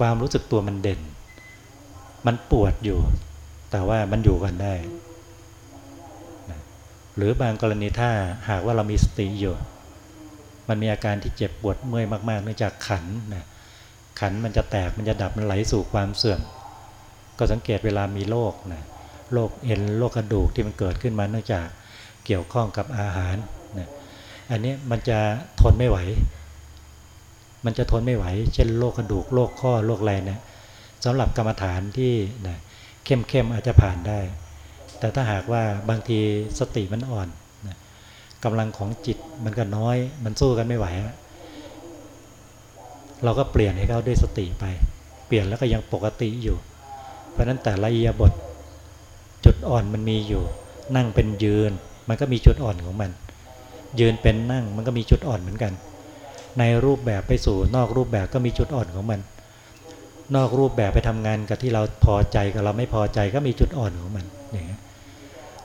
ความรู้สึกตัวมันเด่น มันปวดอยู่ แต่ว่ามันอยู่กันได้ หรือบางกรณีถ้าหากว่าเรามีสติอยู่ มันมีอาการที่เจ็บปวดเมื่อยมากๆเนื่องจากขันนะขันมันจะแตกมันจะดับมันไหลสู่ความเสื่อม ก็สังเกตเวลามีโรคนะโรคเอ็นโรคกระดูกที่มันเกิดขึ้นมาเนื่องจากเกี่ยวข้องกับอาหารนะอันนี้มันจะทนไม่ไหว มันจะทนไม่ไหว เช่นโรคกระดูกโรคข้อโรคอะไรเนะี่ยสำหรับกรรมฐานที่นะเข้มๆอาจจะผ่านได้ แต่ถ้าหากว่าบางทีสติมันอ่อนกำลังของจิตมันก็น้อยมันสู้กันไม่ไหว เราก็เปลี่ยนให้เขาด้วยสติไป เปลี่ยนแล้วก็ยังปกติอยู่ เพราะนั้นแต่ละเอียบทจุดอ่อนมันมีอยู่ นั่งเป็นยืน มันก็มีจุดอ่อนของมัน ยืนเป็นนั่งมันก็มีจุดอ่อนเหมือนกัน ในรูปแบบไปสู่นอกรูปแบบก็มีจุดอ่อนของมัน นอกรูปแบบไปทำงานกับที่เราพอใจกับเราไม่พอใจก็มีจุดอ่อนของมันอย่างเงี้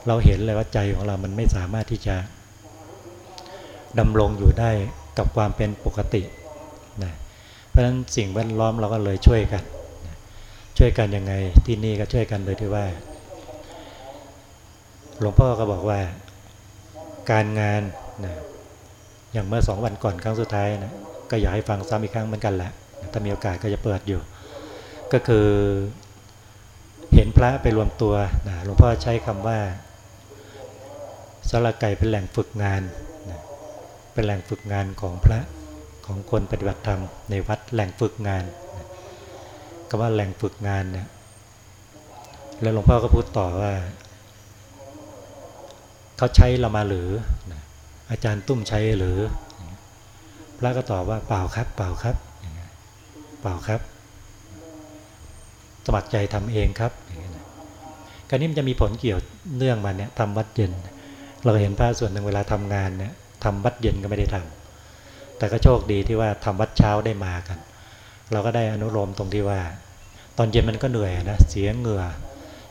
เราเห็นเลยว่าใจของเรามันไม่สามารถที่จะดำรงอยู่ได้กับความเป็นปกตินะเพราะฉะนั้นสิ่งแวดล้อมเราก็เลยช่วยกันนะช่วยกันยังไงที่นี่ก็ช่วยกันโดยที่ว่า หลวงพ่อก็บอกว่าการงานนะอย่างเมื่อสองวันก่อนครั้งสุดท้ายนะก็อยากให้ฟังซ้ำอีกครั้งเหมือนกันแหละถ้ามีโอกาสก็จะเปิดอยู่ ก็คือเห็นพระไปรวมตัวนะหลวงพ่อใช้คำว่า สระไก่เป็นแหล่งฝึกงานนะเป็นแหล่งฝึกงานของพระของคนปฏิบัติธรรมในวัดแหล่งฝึกงานนะคำว่าแหล่งฝึกงานเนี่ยแล้วหลวงพ่อก็พูดต่อว่า เขาใช้เรามาหรือนะอาจารย์ตุ้มใช้หรือ พระก็ตอบว่าเปล่าครับ เปล่าครับเปล่าครับ สมัครใจทำเองครับการนี้มันจะมีผลเกี่ยวเนื่องมาเนี่ยทำวัดเย็น เราเห็นพระส่วนหนึ่งเวลาทำงานเนี่ยทำวัดเย็นก็ไม่ได้ทำแต่ก็โชคดีที่ว่าทำวัดเช้าได้มากัน เราก็ได้อนุโลมตรงที่ว่า ตอนเย็นมันก็เหนื่อยนะเสียเหงื่อ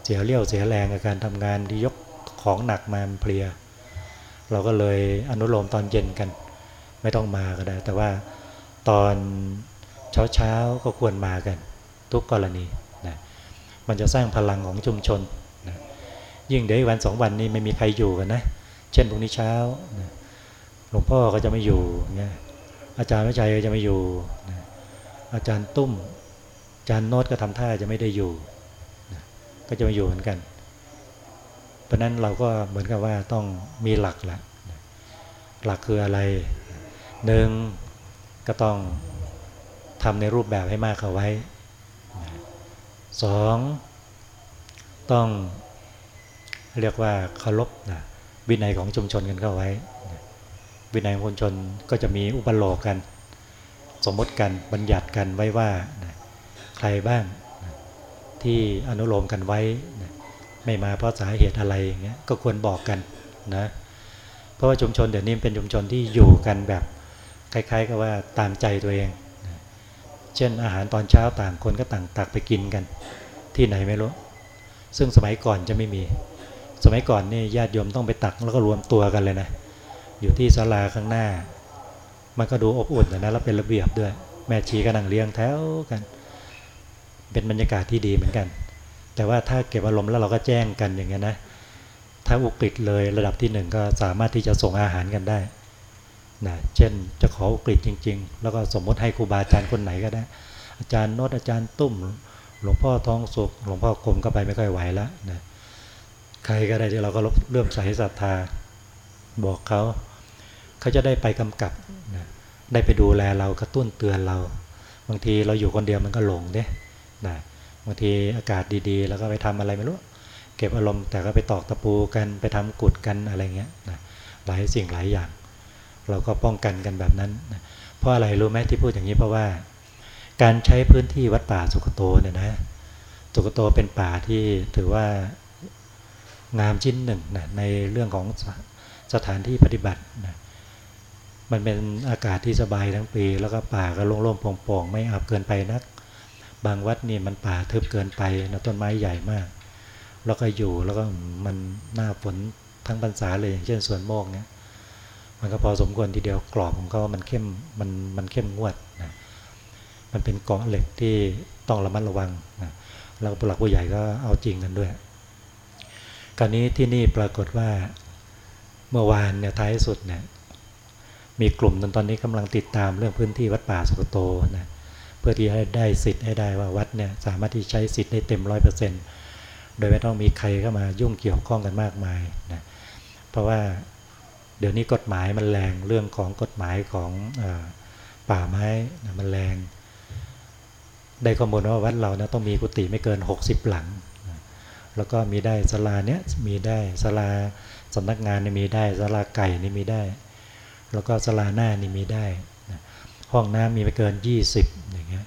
เสียเลี้ยวเสียแรงกับการทำงานที่ยกของหนักมาเพลีย เราก็เลยอนุโลมตอนเย็นกัน ไม่ต้องมาก็ได้ แต่ว่าตอนเช้าเช้าก็ควรมากัน ทุกกรณีนะมันจะสร้างพลังของชุมชนนะยิ่งเดี๋ยววันสองวันนี้ไม่มีใครอยู่กันนะ เช่นพรุ่งนี้เช้าหลวงพ่อก็จะไม่อยู่เงี้ยอาจารย์วิชัยก็จะไม่อยู่ อาจารย์ตุ้ม อาจารย์โนตก็ทำท่าจะไม่ได้อยู่ ก็จะไม่อยู่เหมือนกัน เพราะนั้นเราก็เหมือนกับว่าต้องมีหลักแหละหลักคืออะไรหนึ่งก็ต้องทำในรูปแบบให้มากเข้าไว้สองต้องเรียกว่าเคารพนะ วินัยของชุมชนกันเข้าไว้ วินัยของชุมชนก็จะมีอุปโลกกัน สมมติกันบัญญัติกันไว้ว่าใครบ้างที่อนุโลมกันไว้ไม่มาเพราะสาเหตุอะไรอย่างเงี้ยก็ควรบอกกันนะเพราะว่าชุมชนเดี๋ยวนี้เป็นชุมชนที่อยู่กันแบบคล้ายๆกับว่าตามใจตัวเอง เช่นอาหารตอนเช้าต่างคนก็ต่างตักไปกินกัน ที่ไหนไม่รู้ ซึ่งสมัยก่อนจะไม่มี สมัยก่อนนี่ญาติโยมต้องไปตักแล้วก็รวมตัวกันเลยนะ อยู่ที่ศาลาข้างหน้า มันก็ดูอบอุ่นนะแล้วเป็นระเบียบด้วย แม่ชีก็นั่งเลี้ยงแถวกัน เป็นบรรยากาศที่ดีเหมือนกัน แต่ว่าถ้าเก็บอารมณ์แล้วเราก็แจ้งกันอย่างเงี้ยนะ ถ้าอุกฤษเลยระดับที่หนึ่งก็สามารถที่จะส่งอาหารกันได้นะเช่นจะขออุกฤษจริง ๆ แล้วก็สมมติให้ครูบาอาจารย์คนไหนก็ได้ อาจารย์โนตอาจารย์ตุ้ม หลวงพ่อทองสุกหลวงพ่อกรมก็ไปไม่ค่อยไหวแล้วนะ ใครก็ได้ที่เราก็เริ่มใส่ศรัทธา บอกเขาเขาจะได้ไปกำกับนะได้ไปดูแลเรากระตุ้นเตือนเรา บางทีเราอยู่คนเดียวมันก็หลงเด้นะบางทีอากาศดีๆ แล้วก็ไปทำอะไรไม่รู้ เก็บอารมณ์แต่ก็ไปตอกตะปูกันไปทำกุดกันอะไรเงี้ยนะหลายสิ่งหลายอย่าง เราก็ป้องกันกันแบบนั้นนะเพราะอะไรรู้ไหมที่พูดอย่างนี้เพราะว่า การใช้พื้นที่วัดป่าสุขโตเนี่ยนะสุขโตเป็นป่าที่ถือว่า งามชิ้นหนึ่งนะในเรื่องของสถานที่ปฏิบัตินะมันเป็นอากาศที่สบายทั้งปี แล้วก็ป่าก็โล่งๆโปร่งๆไม่อับเกินไปนัก บางวัดนี่มันป่าทึบเกินไปนะต้นไม้ใหญ่มาก แล้วก็อยู่แล้วก็มันหน้าฝนทั้งพรรษาเลยอย่างเช่นสวนโมกเนี่ยมันก็พอสมควรทีเดียวกรอบของเขามันเข้มมันมันเข้มงวดนะมันเป็นเกาะเหล็กที่ต้องระมัดระวังนะแล้วผู้หลักผู้ใหญ่ก็เอาจริงกันด้วย กราวนี้ที่นี่ปรากฏว่าเมื่อวานเนี่ยท้ายสุดเนี่ยมีกลุ่มตอนนี้กำลังติดตามเรื่องพื้นที่วัดป่าสุกโตนะเพื่อที่ให้ได้สิทธิ์ให้ได้ว่าวัดเนี่ยสามารถที่ใช้สิทธิ์ได้เต็มร้อยเปอร์เซ็นต์โดยไม่ต้องมีใครเข้ามายุ่งเกี่ยวข้องกันมากมายนะเพราะว่าเดี๋ยวนี้กฎหมายมันแรงเรื่องของกฎหมายของอป่าไม้นะมันแรง ได้ข้อมูลว่าวัดเรานะต้องมีกุฏิไม่เกิน 60 หลัง แล้วก็มีได้ศาลาเนี้ยมีได้ศาลาสำนักงานนี่มีได้ศาลาไก่นี่มีได้ แล้วก็สลาหน้านี่มีได้ห้องน้ำมีไม่เกิน 20อย่างเงี้ย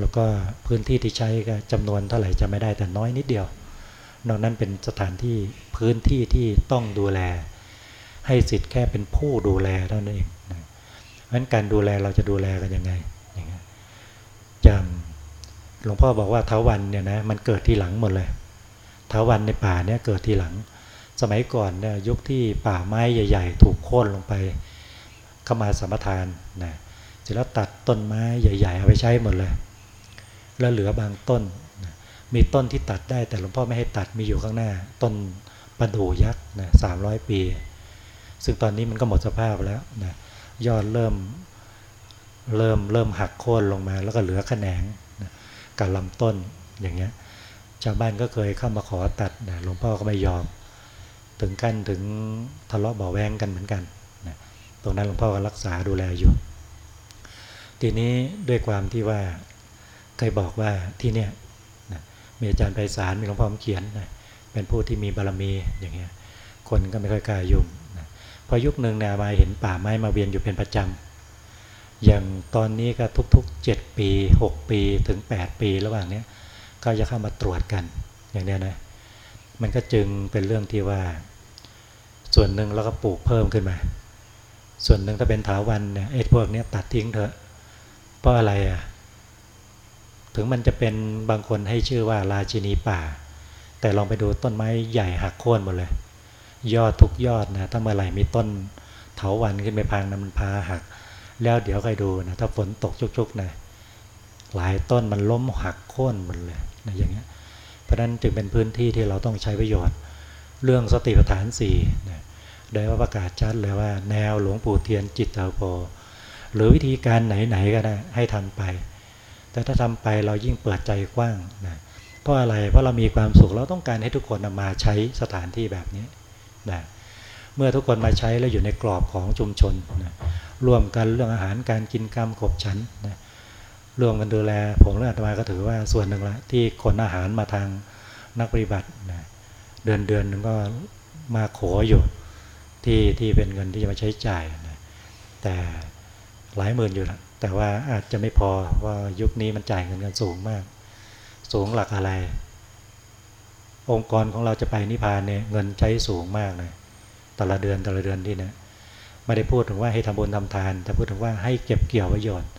แล้วก็พื้นที่ที่ใช้ก็จำนวนเท่าไหร่จะไม่ได้แต่น้อยนิดเดียวนอกนั้นเป็นสถานที่พื้นที่ที่ต้องดูแล ให้สิทธิ์แค่เป็นผู้ดูแลเท่านั้นเองนะเพราะฉะนั้นการดูแลเราจะดูแลกันยังไงอย่างหลวงพ่อบอกว่าเทาวันเนี่ยนะมันเกิดที่หลังหมดเลย เทาวันในป่าเนี่ยเกิดทีหลัง สมัยก่อนเนี่ยยุคที่ป่าไม้ใหญ่ ๆ ถูกโค่นลงไปเข้ามาสมทานนะเสร็จแล้วตัดต้นไม้ใหญ่ ๆ เอาไปใช้หมดเลย แล้วเหลือบางต้นนะมีต้นที่ตัดได้แต่หลวงพ่อไม่ให้ตัดมีอยู่ข้างหน้า ต้นประดู่ยักษ์นะสามร้อยปี ซึ่งตอนนี้มันก็หมดสภาพแล้วนะยอดเริ่มเริ่มเริ่มหักโค่นลงมา แล้วก็เหลือแขนงนะกับลำต้นอย่างเงี้ย ชาวบ้านก็เคยเข้ามาขอตัดนะหลวงพ่อก็ไม่ยอม ถึงขั้นถึงทะเลาะเบาแวงกันเหมือนกันตรงนั้นหลวงพ่อก็รักษาดูแลอยู่ ทีนี้ด้วยความที่ว่าเคยบอกว่าที่เนี่ยนะมีอาจารย์ไพศาลมีหลวงพ่อเขียนนะเป็นผู้ที่มีบารมีอย่างเงี้ยคนก็ไม่ค่อยกล้ายุ่งนะพอยุคหนึ่งเนี่ยมาเห็นป่าไม้มาเวียนอยู่เป็นประจำอย่างตอนนี้ก็ทุกๆ 7 ปี 6 ปีถึง 8 ปีระหว่างนี้ ก็จะเข้ามาตรวจกันอย่างเนี้ยนะมันก็จึงเป็นเรื่องที่ว่า ส่วนหนึ่งเราก็ปลูกเพิ่มขึ้นมา ส่วนหนึ่งถ้าเป็นถาวันเนี่ยไอ้พวกนี้ตัดทิ้งเถอะ เพราะอะไรอะถึงมันจะเป็นบางคนให้ชื่อว่าราชินีป่า แต่ลองไปดูต้นไม้ใหญ่หักโค่นหมดเลย ยอดทุกยอดนะถ้าเมื่อไหร่มีต้นเถาวันขึ้นไปพังนะมันพาหัก แล้วเดี๋ยวใครดูนะถ้าฝนตกชุกๆนะหลายต้นมันล้มหักโค่นหมดเลย นะอย่างเงี้ยเพราะนั้นจึงเป็นพื้นที่ที่เราต้องใช้ประโยชน์ เรื่องสติปัฏฐานสี่นะโดยว่าประกาศชัดเลยว่า แนวหลวงปู่เทียนจิตเตาโพหรือวิธีการไหนๆก็ได้ให้ทำไป แต่ถ้าทำไปเรายิ่งเปิดใจกว้างนะเพราะอะไรเพราะเรามีความสุขเราต้องการให้ทุกคนมาใช้สถานที่แบบนี้นะเมื่อทุกคนมาใช้แล้วอยู่ในกรอบของชุมชนนะร่วมกันเรื่องอาหารการกินกรรมขบฉันนะ ร่วมกันดูแล ผมเรื่อาตมาก็ถือว่าส่วนหนึ่งละที่คนอาหารมาทางนักปฏิบัตินะเดือนเดือนนึงก็มาขออยู่ที่ที่เป็นเงินที่จะมาใช้จ่ายนะแต่หลายหมื่นอยู่นะแต่ว่าอาจจะไม่พอว่ายุคนี้มันจ่ายเงินกันสูงมาก สูงหลักอะไร องค์กรของเราจะไปนิพพานเนี่ยเงินใช้สูงมากเลยแต่ละเดือนแต่ละเดือนที่นะไม่ได้พูดถึงว่าให้ทำบุญทำทาน แต่พูดถึงว่าให้เก็บเกี่ยวประโยชน์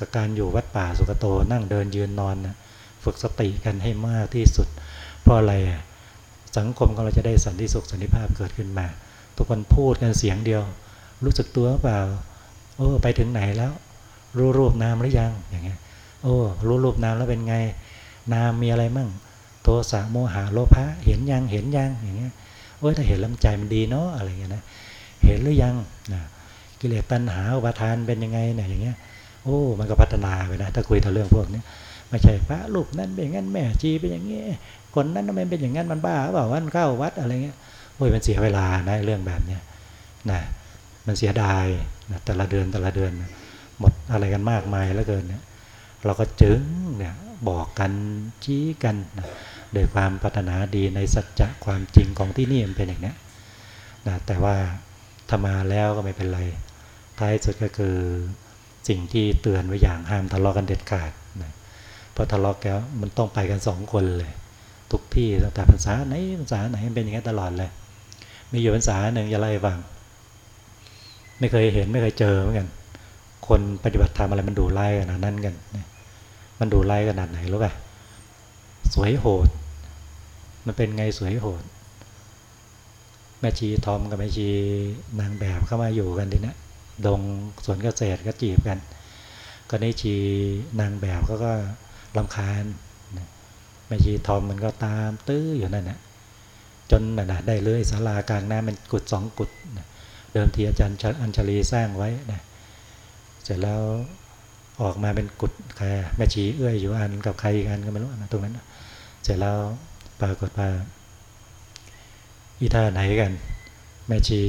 กับการอยู่วัดป่าสุกโตนั่งเดินยืนนอนนะฝึกสติกันให้มากที่สุด เพราะอะไรสังคมของเราจะได้สันติสุขสันติภาพเกิดขึ้นมา ทุกคนพูดกันเสียงเดียว รู้สึกตัวเปล่าโอ้ไปถึงไหนแล้ว รู้รูปนามหรือยังอย่างเงี้ยโอ้รู้รูปนามแล้วเป็นไง นามมีอะไรมั่ง โทสะโมหะโลภะเห็นยังเห็นยังอย่างเงี้ยโอ้ยถ้าเห็นลำใจมันดีเนาะอะไรเงี้ยนะเห็นหรือยังนะกิเลสตัณหาอุปาทานเป็นยังไงเนี่ยอย่างเงี้ย โอ้มันก็พัฒนาไปนะถ้าคุยถึงเรื่องพวกนี้ไม่ใช่พระรูปนั้นเป็นอย่างนั้นแม่ชีเป็นอย่างงี้คนนั้นทำไมเป็นอย่างนั้นมันบ้าเปล่าวันเข้าวัดอะไรเงี้ยโอ้ยมันเสียเวลานะเรื่องแบบเนี้ยนะมันเสียดายนะแต่ละเดือนแต่ละเดือนนะหมดอะไรกันมากมายแล้วเกินเนี่ยเราก็จึงเนี่ยบอกกันชี้กันนะโดยความปรารถนาดีในสัจจะความจริงของที่นี่มันเป็นอย่างนี้นะแต่ว่าถ้ามาแล้วก็ไม่เป็นไรท้ายสุดก็คือ สิ่งที่เตือนไว้อย่างห้ามทะเลาะกันเด็ดขาดนะพอทะเลาะแล้วมันต้องไปกันสองคนเลย ทุกที่ตั้งแต่ภาษาไหนภาษาไหนเป็นอย่างนี้ตลอดเลย มีอยู่ภาษาหนึ่งจะไล่ฟัง ไม่เคยเห็นไม่เคยเจอเหมือนกัน คนปฏิบัติธรรมอะไรมันดูไล่ขนาดนั้นกันมันดูไล่ขนาดไหนรู้ป่ะสวยโหด มันเป็นไงสวยโหดแม่ชีทอมกับแม่ชีนางแบบเข้ามาอยู่กันทีนี้ ดงสวนเกษตรก็จีบกัน ก็ได้ชีนางแบบเขาก็ลำคาญแม่ชีทอมมันก็ตามตื้ออยู่นั่นแหละจนน่ะได้เลยศาลากลางน้ำมันกุดสองกุดเดิมทีอาจารย์อัญชลีสร้างไว้นะเสร็จแล้วออกมาเป็นกุดใครแม่ชีเอื้อยอยู่อันกับใครอีกอันก็ไม่รู้นะตรงนั้นเสร็จแล้วปรากฏว่าอีท่าไหนกัน แม่ชี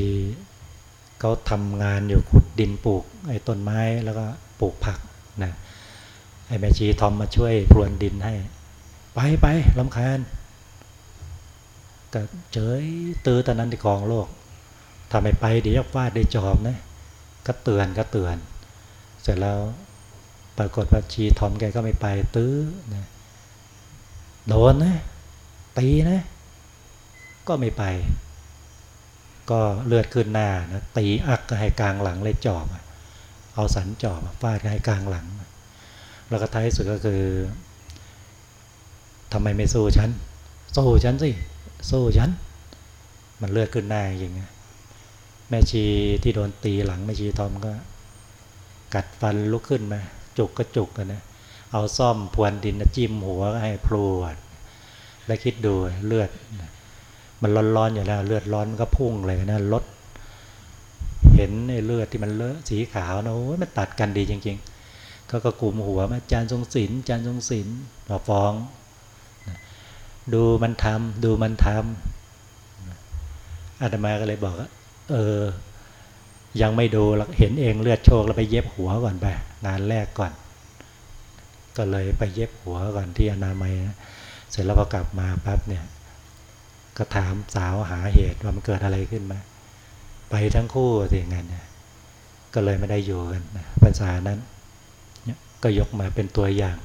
เขาทำงานอยู่ขุดดินปลูกไอ้ต้นไม้แล้วก็ปลูกผักนะไอ้แม่ชีทอมมาช่วยพรวนดินให้ ไปไปลำคาญก็เฉยตื้อตอนนั้นที่กองโลกทำไมไปเดี๋ยวฟาดได้จอบนะก็เตือนก็เตือน เสร็จแล้วปรากฏว่าชีทอมแกก็ไม่ไปตื้อนะโดนนะตีนะ ก็ไม่ไป ก็เลือดขึ้นหน้านะตีอักก็ให้กลางหลังเลยจอบเอาสันจอบฟาดให้กลางหลัง แล้วก็ท้ายสุดก็คือทำไมไม่สู้ฉันสู้ฉันสิสู้ฉัน มันเลือดขึ้นหน้าอย่างเงี้ยแม่ชีที่โดนตีหลังแม่ชีทอมก็ กัดฟันลุกขึ้นมา จุกก็จุกกันนะเอาซ่อมพวนดินจิ้มหัวให้พลวด แล้วคิดดูเลือด มันร้อนๆอยู่แล้ว เลือดร้อนมันก็พุ่งเลยนะลดเห็นในเลือดที่มันเลอะสีขาวนะโอ้ยมันตัดกันดีจริงๆเขาก็กลุ่มหัวมาจานทรงศิลจานทรงศิลมาฟ้อง ดูมันทำดูมันทำอาตมาก็เลยบอกเออ ยังไม่ดูล้วเห็นเองเลือดโชกแล้วไปเย็บหัวก่อนไปงานแรกก่อน ก็เลยไปเย็บหัวก่อนที่อนามัยนะเสร็จแล้วพอกลับมาปั๊บเนี่ย ก็ถามสาวหาเหตุว่ามันเกิดอะไรขึ้นมา ไปทั้งคู่สิงั้นเนี่ยก็เลยไม่ได้อยู่กันภาษานั้นก็ยกมาเป็นตัวอย่าง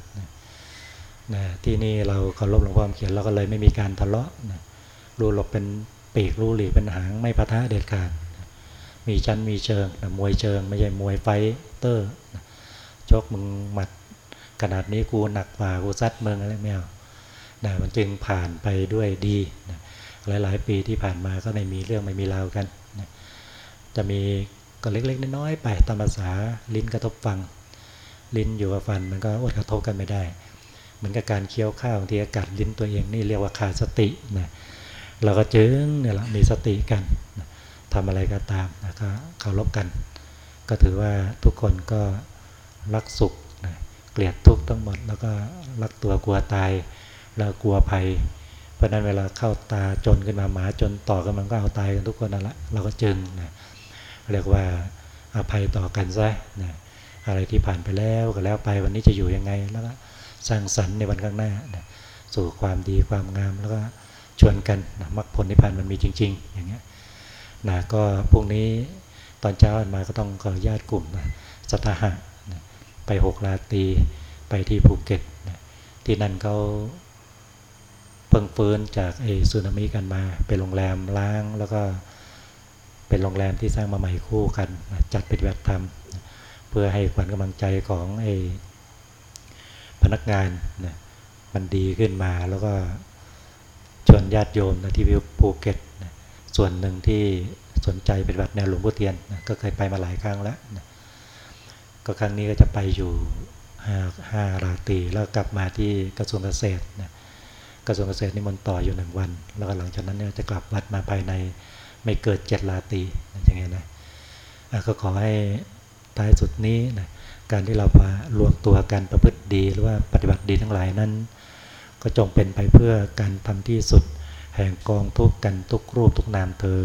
นะที่นี่เราเคารพหลวงพ่อเขียนเราก็เลยไม่มีการทะเลาะนะรู้หลบเป็นปีกรู้หลีเป็นหางไม่พะทะเด็ดขาดมีชั้นมีเชิงนะมวยเชิง ไม่ใช่มวยไฟเตอร์นะชกมึงหมัดขนาดนี้กูหนักกว่ากูซัดมึงอะไรไม่เอานะมันจึงผ่านไปด้วยดีนะ หลาย ๆ ปีที่ผ่านมาก็ไม่มีเรื่องไม่มีราวกันนะจะมีก็เล็ก ๆ น้อยๆไปตามภาษาลิ้นกระทบฟัง ลิ้นอยู่กับฟันมันก็อดกระทบกันไม่ได้ เหมือนกับการเคี้ยวข้าวที่อากาศลิ้นตัวเองนี่เรียกว่าขาดสตินะเราก็จึงเนี่ยละมีสติกันนะทำอะไรก็ตามนะก็เคารพกัน ก็ถือว่าทุกคนก็รักสุขนะเกลียดทุกข์ทั้งหมด แล้วก็รักตัวกลัวตาย แล้วกลัวภัย เพราะนั้นเวลาเข้าตาจนขึ้นมาหมาจนต่อกันมันก็เอาตายกันทุกคนนั่นแหละเราก็จึงนะเรียกว่าอภัยต่อกันซะนะอะไรที่ผ่านไปแล้วก็แล้วไปวันนี้จะอยู่ยังไงแล้วก็สร้างสรรค์ในวันข้างหน้านะสู่ความดีความงามแล้วก็ชวนกันนะมรรคผลนิพพานมันมีจริง ๆ อย่างเงี้ยนะก็พรุ่งนี้ตอนเช้ามาก็ต้องขอญาติกลุ่มนะสตาหะนะไปหกราตีไปที่ภูเก็ตนะที่นั่นเขา เพิ่งฟื้นจากไอ้สึนามิกันมาไปโรงแรมล้างแล้วก็เป็นโรงแรมที่สร้างมาใหม่คู่กัน จัดปฏิบัติธรรมเพื่อให้ขวัญกำลังใจของไอ้พนักงานนะมันดีขึ้นมาแล้วก็ชวนญาติโยมนะที่ภูเก็ตนะส่วนหนึ่งที่สนใจเป็นแบบแนวหลวงพ่อเทียนนะก็เคยไปมาหลายครั้งแล้วนะก็ครั้งนี้ก็จะไปอยู่ห้าห้าราตรีแล้วกลับมาที่กระทรวงเกษตรนะ ระทรวงเกษตรนิมนต์ต่ออยู่หนึ่งวัน แล้วก็หลังจากนั้นเนี่ยจะกลับวัดมาภายในไม่เกิดเจ็ดลาตีอย่างเงี้ยนะก็ขอให้ท้ายสุดนี้นะการที่เรามารวมตัวกันประพฤติดีหรือว่าปฏิบัติดีทั้งหลายนั้น ก็จงเป็นไปเพื่อการทำที่สุด แห่งกองทุกกันทุกรูปทุกนามเธอ